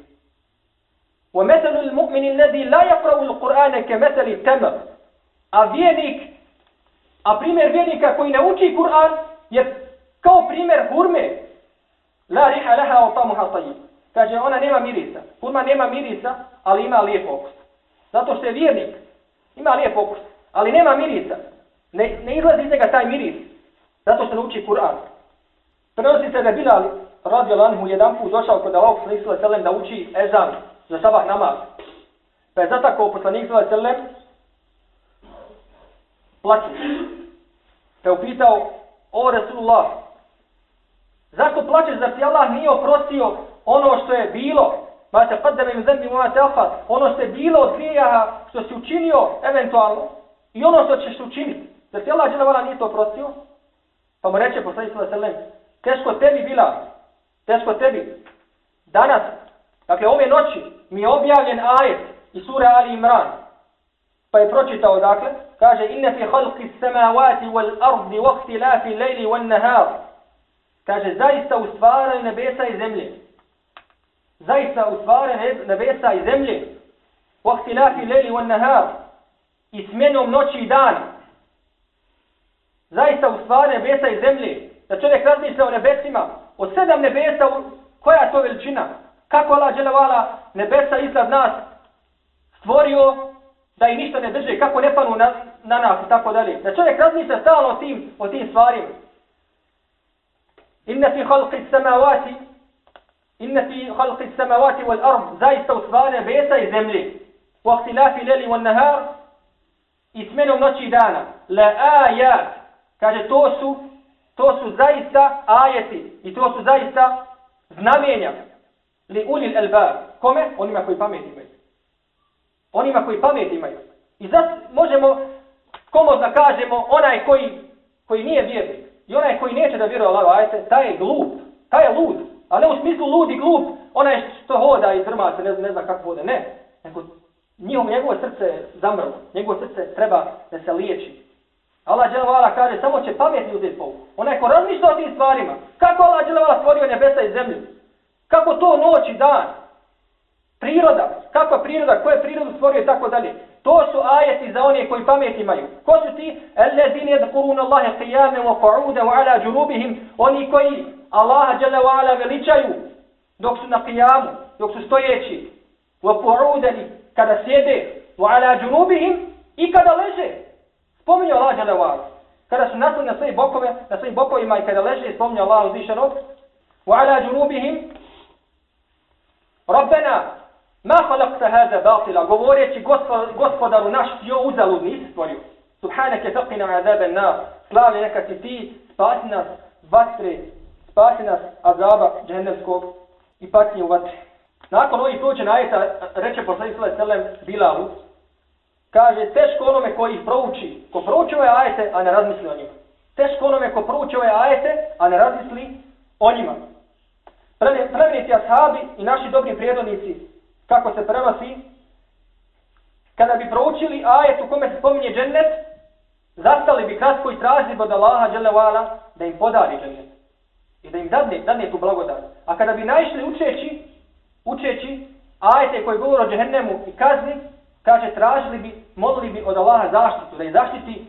ومثل المؤمن الذي لا يقرأ القرآن كمثل التمر A vjernik, a primjer vjernika koji ne uči Kur'an je kao primjer hurme. La riha laha o tamu hataji. Kaže, ona nema mirisa. Hurma nema mirisa, ali ima lijep okus. Zato što je vjernik. Ima lijep okus, ali nema mirisa. Ne, ne izlazi iz njega taj miris. Zato što ne uči Kur'an. Prenosi se da je Bilal radi Alanhu jedan put došao kod Allahog poslanik sallam da uči ezan za sabah namaz. Pa je zatakao poslanik sallam plaću. Te upitao, o Resulullah, zašto plaćeš, zar ti Allah nije oprostio ono što je bilo, ma te kad da mi zemlji moja telfa, ono što je bilo od grijeha, što si učinio eventualno, i ono što ćeš učiniti. Zar ti Allah dželevala nije to oprostio? Pa mu reče poslani sallallahu alejhi teško tebi bila, teško tebi. Danas, dakle ove noći, mi je objavljen ajet iz sure Ali Imran. Pa je pročitao, dakle, kaže inna fi khalqi samawati wal ardi wa ikhtilafi al-layli wan nahar kaže zaista u stvaranju nebesa i zemlje. Zaista u stvaranju nebesa i zemlje. Wa ikhtilafi al-layli wan nahar i smjenom noći i dana. Zaista u stvaranju nebesa i zemlje. Da čovjek razmišlja o nebesima o sedam nebesa koja je to veličina? Kako Allah dželevala nebesa iznad nas stvorio da i ništa ne drže, kako ne panu na, na nas i tako dalje. Da čovjek razmišlja stalno o tim, o tim stvarima. Inna fi halqi samavati Inna fi halqi samavati wal ard zaista u stvarne besa i zemlje. U aktilafi leli wal nahar i smenom noći i dana. La ajat. Kaže to su to su zaista ajeti i to su zaista znamenja. Li ulil elba. Kome? Onima koji pameti imaju onima koji pamet imaju. I zato možemo komodno kažemo onaj koji, koji nije vjernik i onaj koji neće da vjeruje Allah, ajte, taj je glup, taj je lud. A ne u smislu lud i glup, onaj što hoda i drma se, ne, ne zna kako vode, ne. Nego njihov, njegovo srce je zamrlo, njegovo srce treba da se liječi. Allah dželavala kaže, samo će pametni uzeti povuku. Onaj ko razmišlja o tim stvarima, kako Allah dželavala stvorio nebesa i zemlju, kako to noć i dan, Priroda, kakva priroda, ko je prirodu stvorio i tako dalje. To su ajeti za one koji pamet imaju. Ko su ti? Allazine yadhkuruna Allahe qiyame wa qu'udan wa ala džurubihim. Oni koji Allaha dželle wa ala veličaju dok su na qiyamu, dok su stojeći. Wa qu'udan kada sjede, wa ala džurubihim i kada leže. Spominje Allah dželle wa ala. Kada su nasloni na svoje bokove, na svojim bokovima i kada leže, spominje Allah uzvišenog. Wa ala džurubihim Rabbena, Ma halakta hada batila, govoreći gospodaru naš ti jo uzalud nisi stvorio. Subhaneke faqina azaben na, slavi neka si ti, spasi nas vatre, spasi nas azaba džendevskog i patnje u vatre. Nakon ovih prođena ajeta, reče poslani sallam selem Bilalu, kaže, teško onome koji ih prouči, ko prouči ove ajete, a ne razmisli o njima. Teško onome ko prouči ove ajete, a ne razmisli o njima. Plemeniti ashabi i naši dobri prijedodnici kako se prenosi, kada bi proučili ajet u kome se spominje džennet, zastali bi kratko i tražili od Allaha dželevala da im podari džennet. I da im dadne, dadne tu blagodat. A kada bi naišli učeći, učeći ajete koji govore o džehennemu i kazni, kaže, tražili bi, molili bi od Allaha zaštitu, da ih zaštiti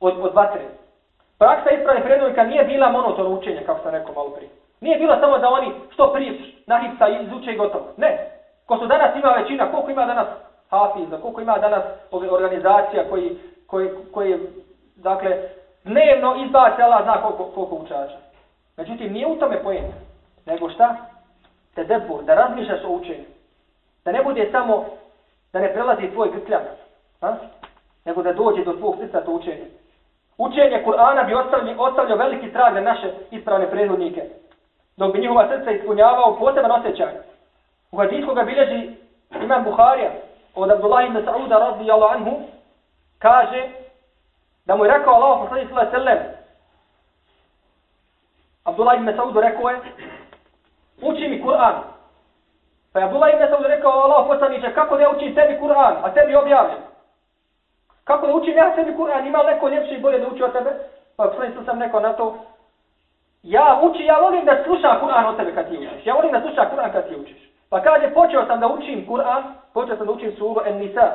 od, od vatre. Praksa ispravnih predovika nije bila monotono učenje, kako sam rekao malo prije. Nije bilo samo da oni što prije nahipsa izuče i gotovo. Ne, Ko su danas ima većina, koliko ima danas hafiza, koliko ima danas organizacija koji, koji, koji dakle, dnevno izbaci, Allah zna koliko, koliko učača. Međutim, nije u tome pojenta. Nego šta? Te debu, da razmišljaš o učenju. Da ne bude samo, da ne prelazi tvoj grkljak. Ha? Nego da dođe do tvog srca to učenje. učenje Kur'ana bi ostavljio, ostavljio veliki trag na naše ispravne prethodnike. Dok bi njihova srca ispunjavao poseban osjećaj. U hadisku ga bilježi imam Buharija od Abdullah ibn Sa'uda radijallahu anhu kaže da mu je rekao Allah poslanih sallallahu sallam Abdullah ibn Sa'ud rekao je uči mi Kur'an. Pa je Abdullah ibn Sa'udu rekao Allah poslaniće kako da ja učim tebi Kur'an, a tebi objavljam. Kako da učim ja tebi Kur'an, ima neko ljepše i bolje da uči od tebe? Pa poslanić sam rekao na to Ja uči, ja volim da slušam Kur'an od tebe kad ti učiš. Ja volim da slušam Kur'an kad ti učiš. Pa kaže, počeo sam da učim Kur'an, počeo sam da učim suru En-Nisa.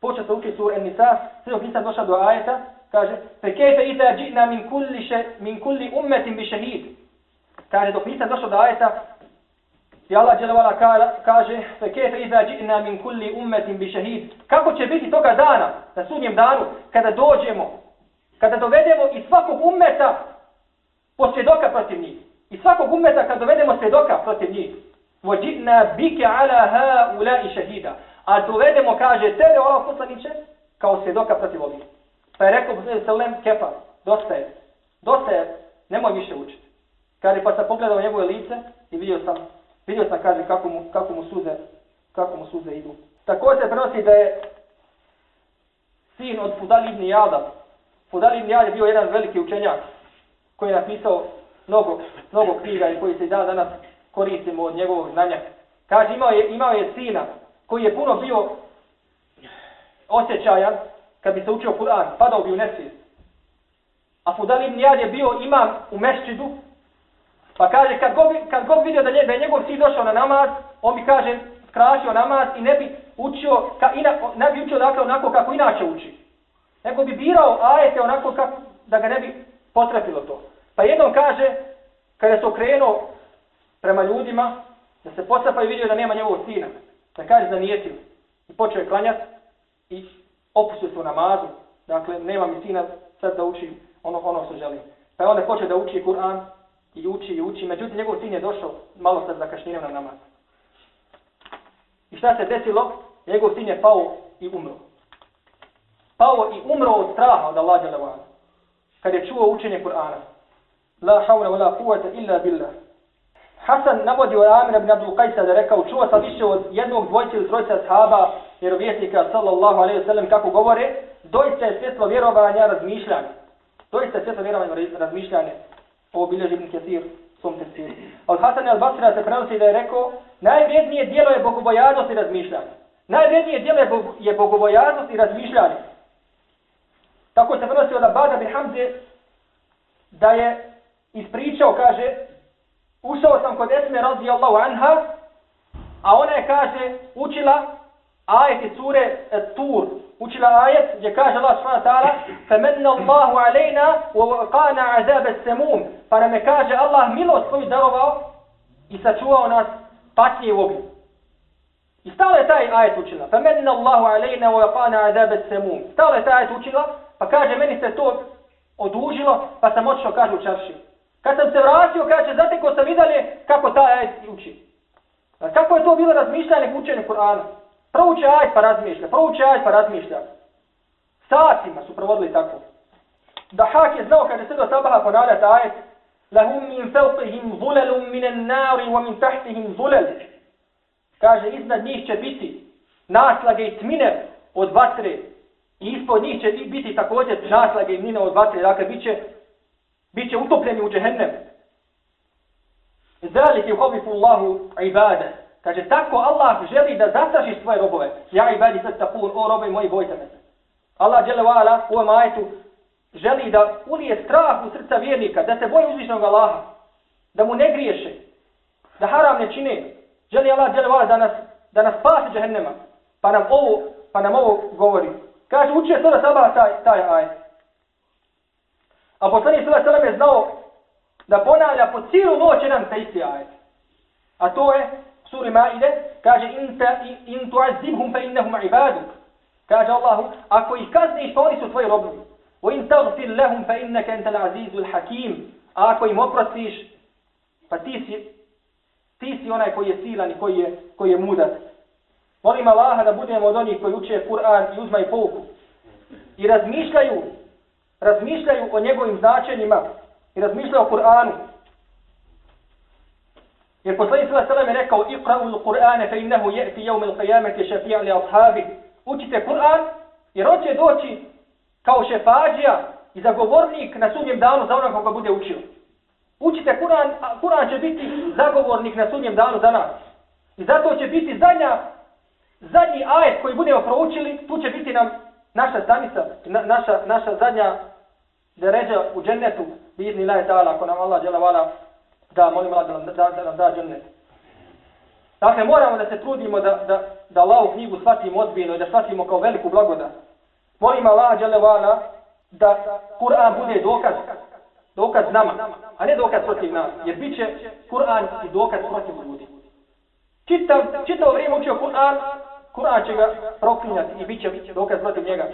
Počeo sam da učim suru En-Nisa, sve dok nisam došao do ajeta, kaže, fe kefe ita džina min kulli, še, min kulli ummetin bi šehid. Kaže, dok nisam došao do ajeta, i Allah dželevala kaže, fe kefe ita džina min kulli ummetin bi šehid. Kako će biti toga dana, na sudnjem danu, kada dođemo, kada dovedemo iz svakog ummeta po svjedoka protiv njih. I svakog ummeta kada dovedemo svjedoka protiv njih. Vođitna bike ala ha ula i šehida. A dovedemo, kaže, tebe, Allah poslaniće, kao svjedoka protiv ovih. Pa je rekao, poslaniće, Selem, kefa, dosta je. Dosta je, nemoj više učiti. Kaže, pa sam pogledao njegove lice i vidio sam, vidio sam, kaže, kako mu, kako mu suze, kako mu suze idu. Tako se prenosi da je sin od Fudal ibn Jada. Fudal ibn Jada je bio jedan veliki učenjak koji je napisao mnogo, mnogo knjiga i koji se i da danas koristimo od njegovog znanja. Kaže, imao je, imao je sina koji je puno bio osjećajan kad bi se učio Kur'an, padao bi u nesvijest. A Fudal ibn Jad je bio imam u mešćidu, pa kaže, kad god, kad god vidio da, nje, da je njegov sin došao na namaz, on bi kaže, skrašio namaz i ne bi učio, ka, ina, ne bi učio dakle onako kako inače uči. Nego bi birao ajete onako kako, da ga ne bi potrefilo to. Pa jednom kaže, kada se okrenuo prema ljudima, da se potrapa i vidio da nema njegovog sina, da kaže za nijetim. I počeo je klanjati i opustio se u namazu. Dakle, nema mi sina sad da uči ono, ono što želim. Pa je onda počeo da uči Kur'an i uči i uči. Međutim, njegov sin je došao malo sad zakašnjenio na namaz. I šta se desilo? Njegov sin je pao i umro. Pao i umro od straha od Allah Đelevana kad je čuo učenje Kur'ana. La hawla wa la quwata illa billah. Hasan navodio je Amir ibn Abdul Qajsa da rekao, čuo sam više od jednog dvojca ili trojca sahaba vjerovjesnika sallallahu alaihi wasallam kako govore, doista je svjetlo vjerovanja razmišljanje. Doista je svjetlo vjerovanja razmišljanje. Ovo bilježi ibn Kesir svom tefsiru. A od Hasan al-Basra se prenosi da je rekao, najvrednije dijelo je bogobojaznost i razmišljanje. Najvrednije dijelo je bogobojaznost i razmišljanje. Tako se prenosi od Abada bin Hamze da je ispričao, kaže, ušao sam kod Esme radijallahu anha, a ona je, kaže, učila ajet iz sure Tur. Učila ajet gdje kaže Allah subhanahu wa ta'ala فَمَنَّ اللَّهُ عَلَيْنَا وَقَانَ عَذَابَ السَّمُومِ Pa nam je kaže Allah milost svoju darovao i sačuvao nas patnje u ognju. I stalo je taj ajet učila. فَمَنَّ اللَّهُ عَلَيْنَا وَقَانَ عَذَابَ السَّمُومِ Stalo je taj ajet učila Pa kaže, meni se to odužilo, pa sam otišao, kaže, u čarši. Kad sam se vratio, kaže, zateko sam vidjeli kako taj ajet uči. A kako je to bilo razmišljanje učenje Kur'ana? Prouče ajet pa razmišlja, prouče ajet pa razmišlja. Satima su provodili tako. Da hak je znao kada se do sabaha ponavljati ajet, lahum min felqihim zulelum minen nari wa min tahtihim zulel. Kaže, iznad njih će biti naslage i tmine od vatre I ispod njih će biti također naslage i mine od vatre, dakle bit će, bit će utopljeni u džehennem. Zalik je uhovifu Allahu ibade. Kaže, tako Allah želi da zastraši svoje robove. Ja ibadi sad takun, o robe moji, bojte me se. Allah žele vala u ovom ajetu želi da ulije strah u srca vjernika, da se boji uzvišnog Allaha, da mu ne griješe, da haram ne čine. Želi Allah žele vala da nas, da nas spasi džehennema. Pa nam ovo, pa nam ovo govori. Kaže, učio sada sabah taj, taj ajet. A poslanik sada sada je znao da ponavlja po cijelu noć jedan taj isti ajet. A to je, suri Maide, kaže, in, ta, in tu'azzibhum fa innahum ibaduk. Kaže Allahu, ako ih kazniš, pa oni su tvoji robovi. O in tagfir lahum fa innaka antal azizul hakim. A ako im oprostiš, pa ti si, ti si onaj koji je silan i koji je, koji je mudat. Molim Allaha da budemo od onih koji uče Kur'an i uzmaju pouku. I razmišljaju razmišljaju o njegovim značenjima i razmišljaju o Kur'anu. Jer poslanik sallallahu alejhi ve sellem rekao: "Iqra'ul Qur'ana fa innahu ya'ti yawm al-qiyamati shafi'an li ashabi." Učite Kur'an jer on će doći kao šefađija i zagovornik na sudnjem danu za onoga koga bude učio. Učite Kur'an, a Kur'an će biti zagovornik na sudnjem danu za nas. I zato će biti zadnja, zadnji ajet koji budemo proučili, tu će biti nam naša stanica, na, naša, naša zadnja deređa u džennetu, bizni laje ta'ala, ako nam Allah djela vala, da molim Allah da nam da, da, nam da džennet. Dakle, moramo da se trudimo da, da, da Allahu knjigu shvatimo odbijeno i da shvatimo kao veliku blagodat. Molim Allah djela vala da Kur'an bude dokaz, dokaz nama, a ne dokaz protiv nas, jer bit će Kur'an i dokaz protiv ljudi. Čitav, čitav vrijeme učio Kur'an, Kur'an će ga proklinjati i bit će dokaz protiv njega.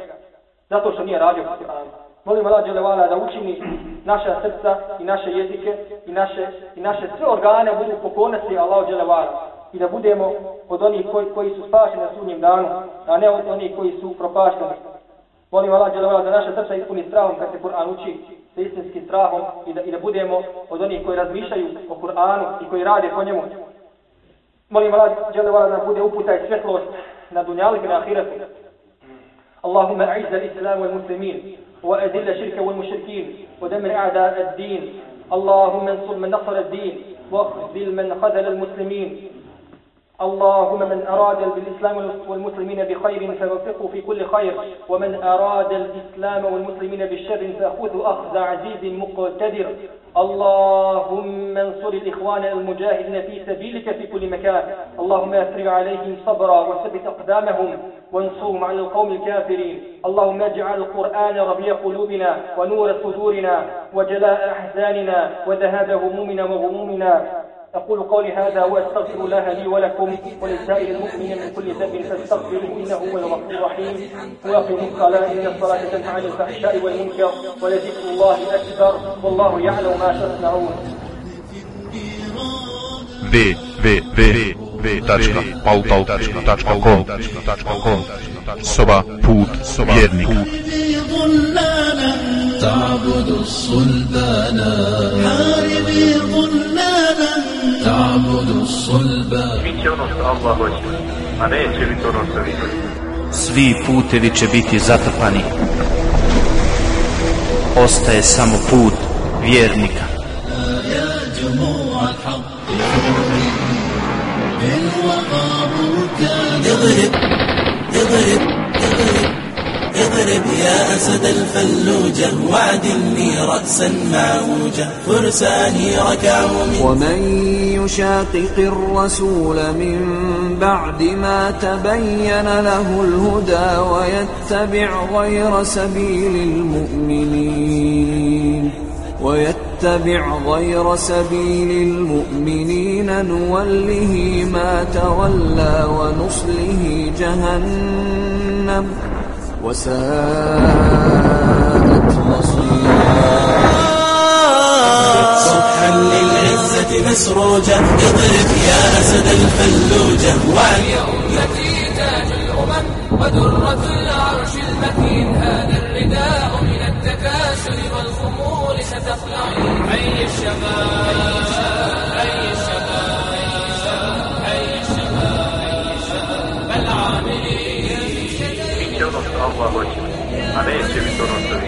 Zato što nije radio po Kur'anu. Molim Allah Đelevala da učini naša srca i naše jezike i naše, i naše sve organe budu pokornosti Allah Đelevala. I da budemo od onih koji, koji su spašeni na sudnjem danu, a ne od onih koji su propašteni. Molim Allah Đelevala da naše srca ispuni strahom kad se Kur'an uči, sa istinskim strahom i da, i da budemo od onih koji razmišljaju o Kur'anu i koji rade po njemu. Molim Allah Đelevala da bude uputaj svjetlost dunjalik i na ahiretu. اللهم أعز الإسلام والمسلمين وأذل الشرك والمشركين ودمر أعداء الدين. اللهم انصر من نصر الدين واخذل من خذل المسلمين. اللهم من أراد بالإسلام والمسلمين بخير فوفقه في كل خير ومن أراد الإسلام والمسلمين بالشر فأخذه أخذ عزيز مقتدر. اللهم انصر الإخوان المجاهدين في سبيلك في كل مكان. اللهم افرغ عليهم صبرا وثبت أقدامهم وانصرهم على القوم الكافرين. اللهم اجعل القرآن ربيع قلوبنا ونور صدورنا وجلاء أحزاننا وذهاب همومنا وغمومنا أقول قولي هذا وأستغفر الله لي ولكم ولسائر المؤمنين من كل ذنب فاستغفروه إنه هو الغفور الرحيم. وأقيموا الصلاة إن الصلاة تنهى عن الفحشاء والمنكر ولذكر الله أكبر والله يعلم ما تصنعون. www.pautal.com Soba put vjernika تعبد الصلبان حاربي ظلالا تعبد الصلبان Biće ono što Allah hoće, a neće biti ono što vi Svi putevi će biti zatrpani. Ostaje samo put vjernika. يا جموع الحق بالوغى بركان اضرب اضرب اضرب اضرب يا أسد الفلوجة وعدلني رأسا معوجة فرساني ركعوا من ومن يشاقق الرسول من بعد ما تبين له الهدى ويتبع غير سبيل المؤمنين ويتبع غير سبيل المؤمنين نوله ما تولى ونصله جهنم. وساءت مصيرا صبحا للعزة مسروجة اضرب يا أسد الفلوجة. في تاج الأمم ودرة العرش المكين هذا الرداء من التكاسل والخمول ستخلعين حي الشباب hoće, a neće biti ono što vi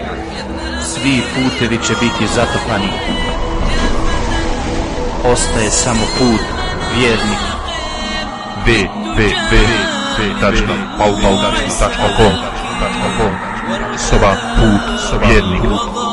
Svi putevi će biti zatrpani. Ostaje samo put vjernika. www.pautal.com Soba put vjernika